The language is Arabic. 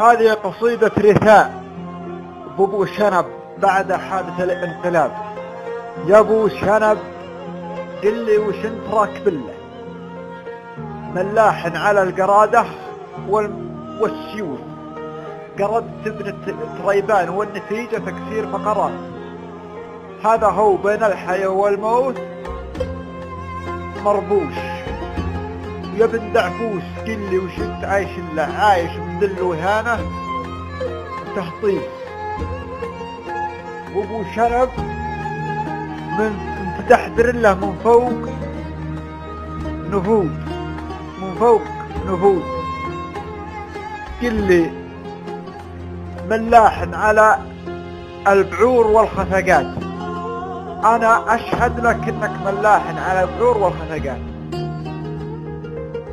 هذه قصيدة رثاء. بابو شنب بعد حادث الانقلاب. يا ابو شنب قل لي وش انت راكب له ملاح على القرادة وال... والسيوف. قردت ابن تريبان والنتيجة تكسير فقرات. هذا هو بين الحياة والموت. مربوش. يا ابن دعفوس قل لي وش أنت عايش له عايش بذل وهانة؟ وتهطيس وأبو شرب من تحضر له من فوق؟ نفوذ من فوق نفوذ قل لي ملاح على البعور والخفقات. أنا أشهد لك إنك ملاح على البعور والخفقات.